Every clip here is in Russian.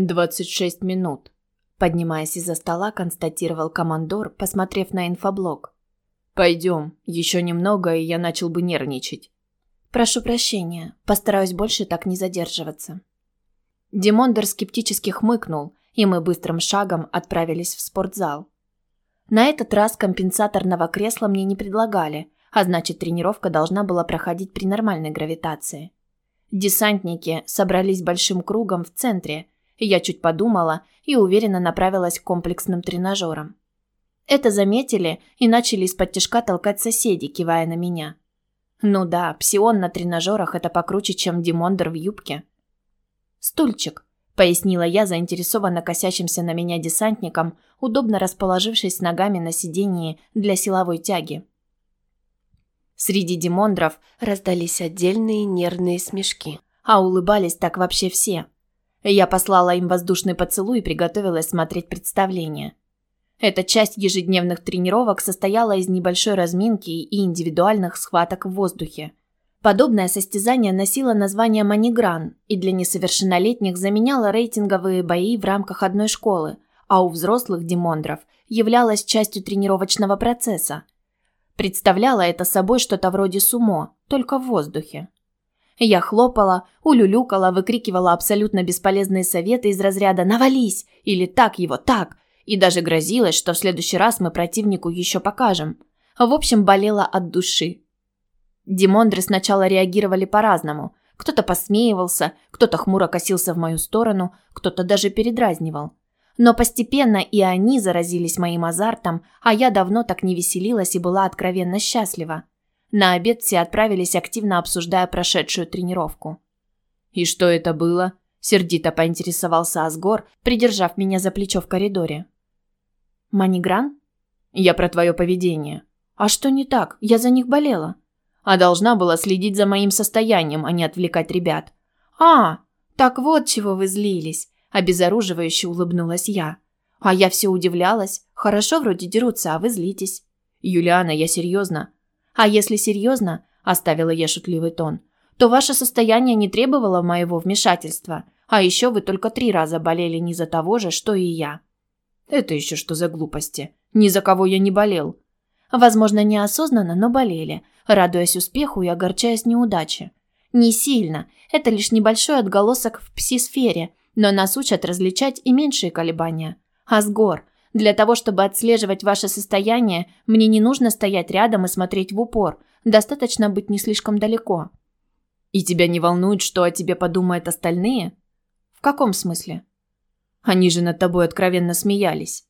«Двадцать шесть минут», – поднимаясь из-за стола, констатировал командор, посмотрев на инфоблок. «Пойдем, еще немного, и я начал бы нервничать». «Прошу прощения, постараюсь больше так не задерживаться». Димондер скептически хмыкнул, и мы быстрым шагом отправились в спортзал. На этот раз компенсаторного кресла мне не предлагали, а значит тренировка должна была проходить при нормальной гравитации. Десантники собрались большим кругом в центре, я чуть подумала и уверенно направилась к комплексным тренажерам. Это заметили и начали из-под тяжка толкать соседи, кивая на меня. Ну да, псион на тренажерах – это покруче, чем Димондер в юбке. «Стульчик», – пояснила я заинтересованно косящимся на меня десантникам, удобно расположившись ногами на сидении для силовой тяги. Среди демондров раздались отдельные нервные смешки. А улыбались так вообще все. Я послала им воздушный поцелуй и приготовилась смотреть представление. Эта часть ежедневных тренировок состояла из небольшой разминки и индивидуальных схваток в воздухе. Подобное состязание носило название «Манигран» и для несовершеннолетних заменяло рейтинговые бои в рамках одной школы, а у взрослых демондров являлось частью тренировочного процесса – Представляло это собой что-то вроде сумо, только в воздухе. Я хлопала, улюлюкала, выкрикивала абсолютно бесполезные советы из разряда «навались» или «так его, так», и даже грозилась, что в следующий раз мы противнику еще покажем. В общем, болела от души. Димондры сначала реагировали по-разному. Кто-то посмеивался, кто-то хмуро косился в мою сторону, кто-то даже передразнивал. Но постепенно и они заразились моим азартом, а я давно так не веселилась и была откровенно счастлива. На обед все отправились, активно обсуждая прошедшую тренировку. «И что это было?» – сердито поинтересовался Асгор, придержав меня за плечо в коридоре. «Манигран?» «Я про твое поведение». «А что не так? Я за них болела». «А должна была следить за моим состоянием, а не отвлекать ребят». «А, так вот чего вы злились. Обезоруживающе улыбнулась я. А я все удивлялась. Хорошо вроде дерутся, а вы злитесь. Юлиана, я серьезно. А если серьезно, оставила я шутливый тон, то ваше состояние не требовало моего вмешательства. А еще вы только три раза болели не за того же, что и я. Это еще что за глупости? Ни за кого я не болел. Возможно, неосознанно, но болели, радуясь успеху и огорчаясь неудаче. Не сильно. Это лишь небольшой отголосок в пси-сфере, но нас учат различать и меньшие колебания. Асгор, для того, чтобы отслеживать ваше состояние, мне не нужно стоять рядом и смотреть в упор. Достаточно быть не слишком далеко. И тебя не волнует, что о тебе подумают остальные? В каком смысле? Они же над тобой откровенно смеялись.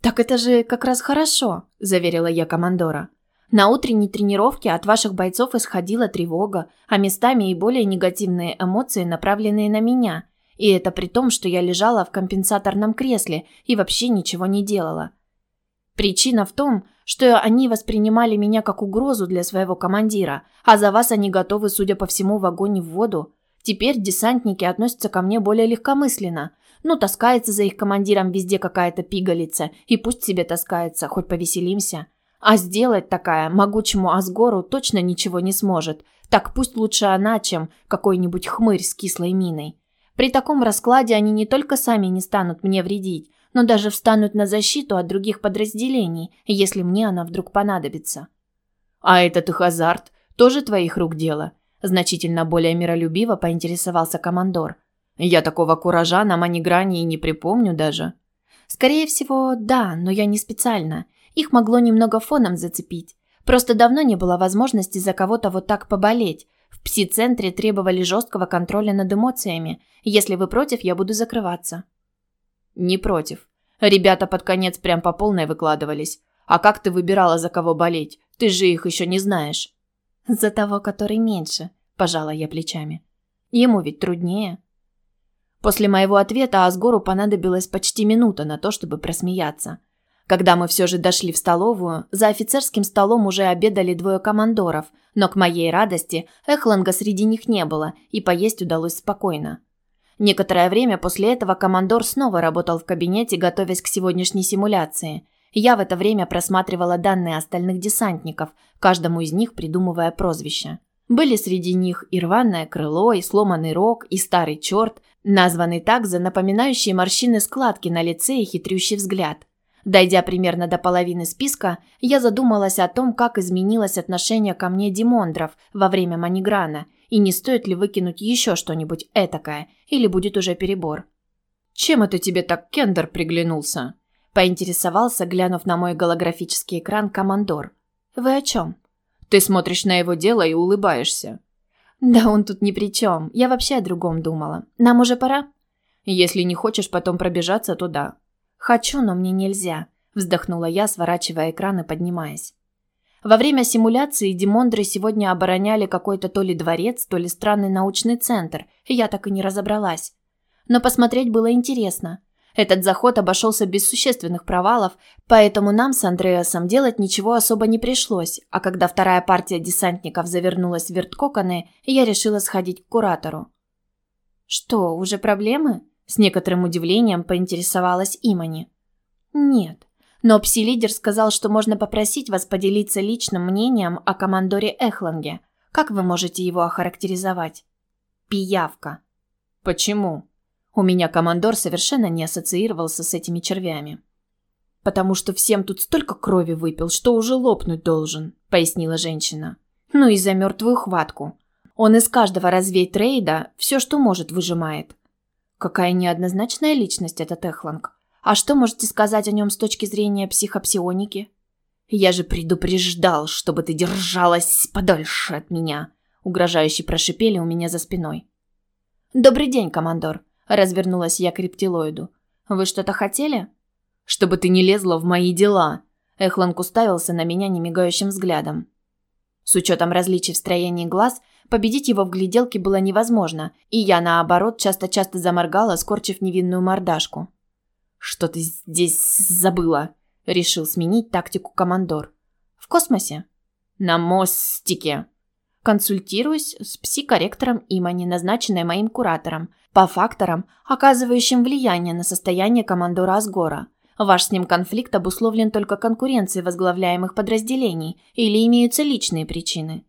Так это же как раз хорошо, заверила я командора. На утренней тренировке от ваших бойцов исходила тревога, а местами и более негативные эмоции, направленные на меня. И это при том, что я лежала в компенсаторном кресле и вообще ничего не делала. Причина в том, что они воспринимали меня как угрозу для своего командира, а за вас они готовы, судя по всему, в огонь и в воду. Теперь десантники относятся ко мне более легкомысленно. Ну, таскается за их командиром везде какая-то пигалица, и пусть себе таскается, хоть повеселимся. А сделать такая могучему Асгору точно ничего не сможет. Так пусть лучше она, чем какой-нибудь хмырь с кислой миной. При таком раскладе они не только сами не станут мне вредить, но даже встанут на защиту от других подразделений, если мне она вдруг понадобится. А этот их азарт тоже твоих рук дело, значительно более миролюбиво поинтересовался командор. Я такого куража на манигране и не припомню даже. Скорее всего, да, но я не специально. Их могло немного фоном зацепить. Просто давно не было возможности за кого-то вот так поболеть, в пси-центре требовали жесткого контроля над эмоциями. Если вы против, я буду закрываться. Не против. Ребята под конец прям по полной выкладывались. А как ты выбирала, за кого болеть? Ты же их еще не знаешь. За того, который меньше, пожала я плечами. Ему ведь труднее. После моего ответа Асгору понадобилась почти минута на то, чтобы просмеяться. Когда мы все же дошли в столовую, за офицерским столом уже обедали двое командоров, но к моей радости Эхланга среди них не было, и поесть удалось спокойно. Некоторое время после этого командор снова работал в кабинете, готовясь к сегодняшней симуляции. Я в это время просматривала данные остальных десантников, каждому из них придумывая прозвище. Были среди них и рваное крыло, и сломанный рог, и старый черт, названный так за напоминающие морщины складки на лице и хитрющий взгляд. Дойдя примерно до половины списка, я задумалась о том, как изменилось отношение ко мне Димондров во время маниграна, и не стоит ли выкинуть еще что-нибудь этакое, или будет уже перебор. «Чем это тебе так Кендер приглянулся?» – поинтересовался, глянув на мой голографический экран командор. «Вы о чем?» Ты смотришь на его дело и улыбаешься. Да он тут ни при чем. Я вообще о другом думала. Нам уже пора? Если не хочешь потом пробежаться, то да. Хочу, но мне нельзя. Вздохнула я, сворачивая экран и поднимаясь. Во время симуляции Димондры сегодня обороняли какой-то то ли дворец, то ли странный научный центр, и я так и не разобралась. Но посмотреть было интересно. Этот заход обошелся без существенных провалов, поэтому нам с Андреасом делать ничего особо не пришлось, а когда вторая партия десантников завернулась в верткоконы, я решила сходить к куратору. «Что, уже проблемы?» – с некоторым удивлением поинтересовалась Имани. «Нет, но пси-лидер сказал, что можно попросить вас поделиться личным мнением о командоре Эхланге. Как вы можете его охарактеризовать?» «Пиявка». «Почему?» У меня командор совершенно не ассоциировался с этими червями. «Потому что всем тут столько крови выпил, что уже лопнуть должен», – пояснила женщина. «Ну и за мертвую хватку. Он из каждого развей-трейда все, что может, выжимает». Какая неоднозначная личность этот Эхланг. А что можете сказать о нем с точки зрения психопсионики? Я же предупреждал, чтобы ты держалась подальше от меня, угрожающе прошипели у меня за спиной. Добрый день, командор. Развернулась я к рептилоиду. «Вы что-то хотели?» «Чтобы ты не лезла в мои дела!» Эхланг уставился на меня немигающим взглядом. С учетом различий в строении глаз, победить его в гляделке было невозможно, и я, наоборот, часто-часто заморгала, скорчив невинную мордашку. «Что ты здесь забыла?» – решил сменить тактику командор. «В космосе?» «На мостике». Консультируюсь с психорректором Имани, назначенной моим куратором, по факторам, оказывающим влияние на состояние командора Асгора. Ваш с ним конфликт обусловлен только конкуренцией возглавляемых подразделений или имеются личные причины?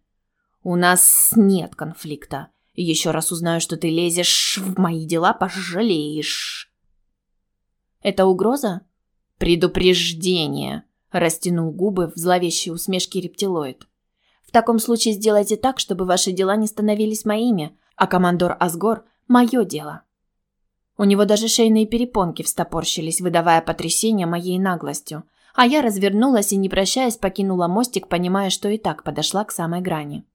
У нас нет конфликта. Еще раз узнаю, что ты лезешь в мои дела, пожалеешь. Это угроза? Предупреждение. Растянул губы в зловещей усмешке рептилоид. В таком случае сделайте так, чтобы ваши дела не становились моими, а командор Асгор Мое дело. У него даже шейные перепонки встопорщились, выдавая потрясение моей наглостью. А я развернулась и, не прощаясь, покинула мостик, понимая, что и так подошла к самой грани.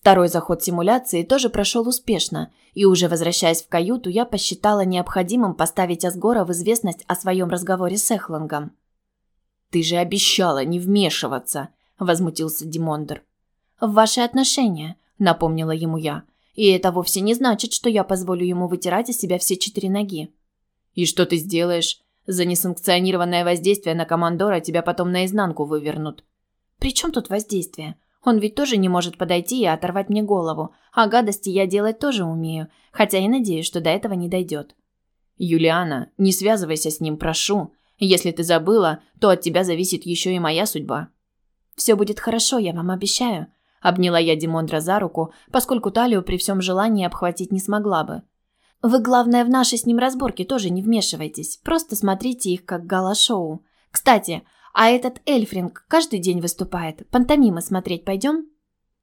Второй заход симуляции тоже прошел успешно, и уже возвращаясь в каюту, я посчитала необходимым поставить Асгора в известность о своем разговоре с Эхлангом. «Ты же обещала не вмешиваться», – возмутился Димондер. «В ваши отношения», – напомнила ему я. И это вовсе не значит, что я позволю ему вытирать из себя все четыре ноги. И что ты сделаешь? За несанкционированное воздействие на командора тебя потом наизнанку вывернут. При чем тут воздействие? Он ведь тоже не может подойти и оторвать мне голову, а гадости я делать тоже умею, хотя и надеюсь, что до этого не дойдет. Юлиана, не связывайся с ним, прошу. Если ты забыла, то от тебя зависит еще и моя судьба. Все будет хорошо, я вам обещаю. Обняла я Димондра за руку, поскольку талию при всем желании обхватить не смогла бы. Вы, главное, в наши с ним разборки тоже не вмешивайтесь. Просто смотрите их как гала-шоу. Кстати, а этот Эльфринг каждый день выступает. Пантомимы смотреть пойдем?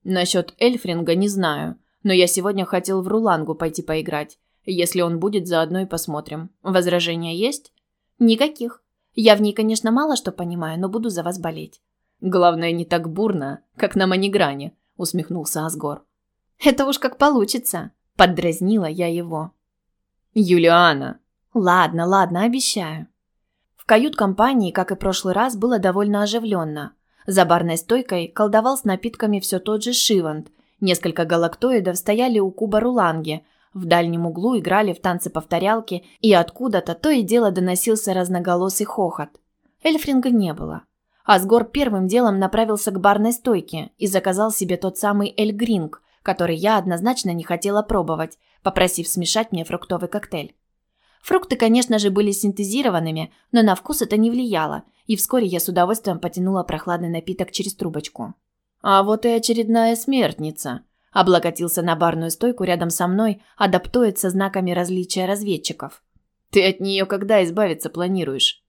Насчет Эльфринга не знаю, но я сегодня хотел в Рулангу пойти поиграть. Если он будет, заодно и посмотрим. Возражения есть? Никаких. Я в ней, конечно, мало что понимаю, но буду за вас болеть. Главное, не так бурно, как на манигране, усмехнулся Асгор. Это уж как получится, поддразнила я его. Юлиана. Ладно, ладно, обещаю. Кают-компании, как и прошлый раз, было довольно оживленно. За барной стойкой колдовал с напитками все тот же Шивант. Несколько галактоидов стояли у куба Руланги. В дальнем углу играли в танцы-повторялки, и откуда-то то и дело доносился разноголосый хохот. Эльфринга не было. Асгор первым делом направился к барной стойке и заказал себе тот самый Эль Гринг, который я однозначно не хотела пробовать, попросив смешать мне фруктовый коктейль. Фрукты, конечно же, были синтезированными, но на вкус это не влияло, и вскоре я с удовольствием потянула прохладный напиток через трубочку. «А вот и очередная смертница», Облокотился на барную стойку рядом со мной, адаптует со знаками различия разведчиков. «Ты от нее когда избавиться планируешь?»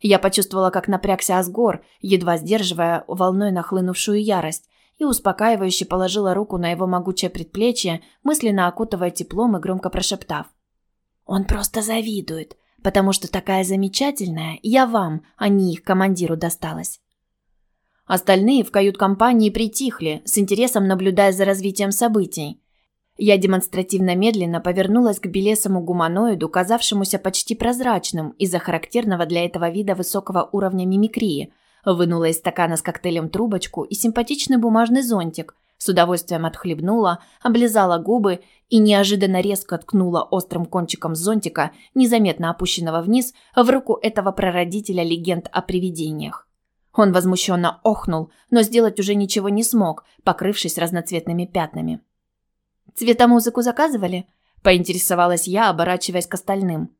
Я почувствовала, как напрягся Асгор, едва сдерживая волной нахлынувшую ярость, и успокаивающе положила руку на его могучее предплечье, мысленно окутывая теплом и громко прошептав. «Он просто завидует, потому что такая замечательная я вам, а не их командиру досталась». Остальные в кают-компании притихли, с интересом наблюдая за развитием событий. Я демонстративно медленно повернулась к белесому гуманоиду, казавшемуся почти прозрачным из-за характерного для этого вида высокого уровня мимикрии, вынула из стакана с коктейлем трубочку и симпатичный бумажный зонтик, с удовольствием отхлебнула, облизала губы и неожиданно резко ткнула острым кончиком зонтика, незаметно опущенного вниз, в руку этого прародителя легенд о привидениях. Он возмущенно охнул, но сделать уже ничего не смог, покрывшись разноцветными пятнами. «Цветомузыку заказывали?» – поинтересовалась я, оборачиваясь к остальным.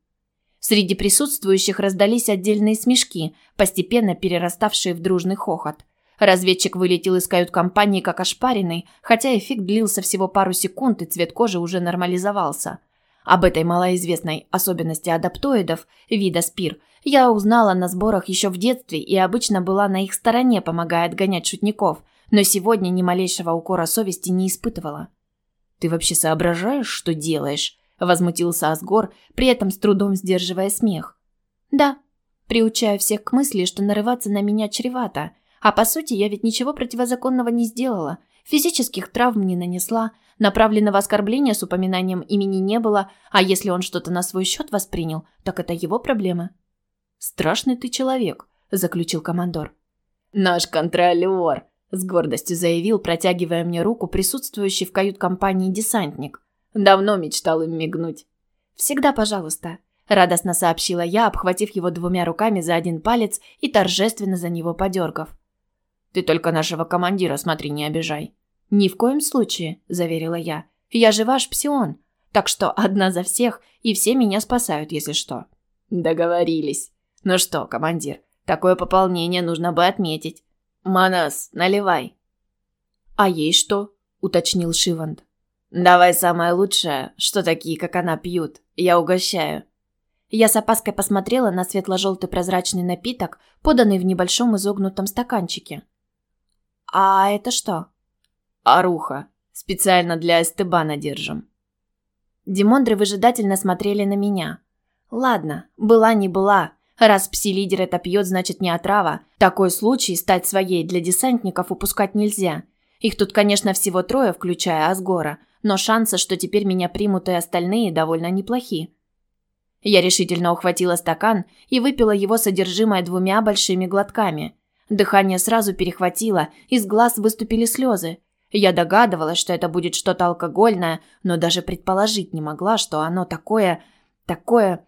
Среди присутствующих раздались отдельные смешки, постепенно перераставшие в дружный хохот. Разведчик вылетел из кают-компании как ошпаренный, хотя эффект длился всего пару секунд и цвет кожи уже нормализовался. Об этой малоизвестной особенности адаптоидов, вида спир, я узнала на сборах еще в детстве и обычно была на их стороне, помогая отгонять шутников, но сегодня ни малейшего укора совести не испытывала. «Ты вообще соображаешь, что делаешь?» – возмутился Асгор, при этом с трудом сдерживая смех. «Да, приучаю всех к мысли, что нарываться на меня чревато. А по сути, я ведь ничего противозаконного не сделала. Физических травм не нанесла, направленного оскорбления с упоминанием имени не было, а если он что-то на свой счет воспринял, так это его проблемы». «Страшный ты человек», – заключил командор. «Наш контролер», с гордостью заявил, протягивая мне руку присутствующий в кают-компании десантник. Давно мечтал им мигнуть. «Всегда пожалуйста», – радостно сообщила я, обхватив его двумя руками за один палец и торжественно за него подергав. «Ты только нашего командира смотри, не обижай». «Ни в коем случае», – заверила я. «Я же ваш псион, так что одна за всех, и все меня спасают, если что». «Договорились. Ну что, командир, такое пополнение нужно бы отметить. «Манас, наливай». «А ей что?» – уточнил Шиванд. «Давай самое лучшее, что такие, как она, пьют. Я угощаю». Я с опаской посмотрела на светло-желтый прозрачный напиток, поданный в небольшом изогнутом стаканчике. «А это что?» «Аруха. Специально для Эстебана держим». Димондры выжидательно смотрели на меня. «Ладно, была не была. Раз пси-лидер это пьет, значит не отрава. Такой случай стать своей для десантников упускать нельзя. Их тут, конечно, всего трое, включая Асгора, но шансы, что теперь меня примут и остальные, довольно неплохи. Я решительно ухватила стакан и выпила его содержимое двумя большими глотками. Дыхание сразу перехватило, из глаз выступили слезы. Я догадывалась, что это будет что-то алкогольное, но даже предположить не могла, что оно такое... такое...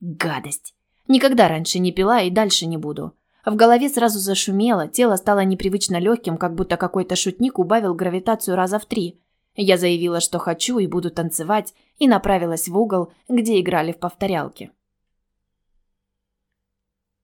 гадость. Никогда раньше не пила и дальше не буду. В голове сразу зашумело, тело стало непривычно легким, как будто какой-то шутник убавил гравитацию раза в три. Я заявила, что хочу и буду танцевать, и направилась в угол, где играли в повторялки.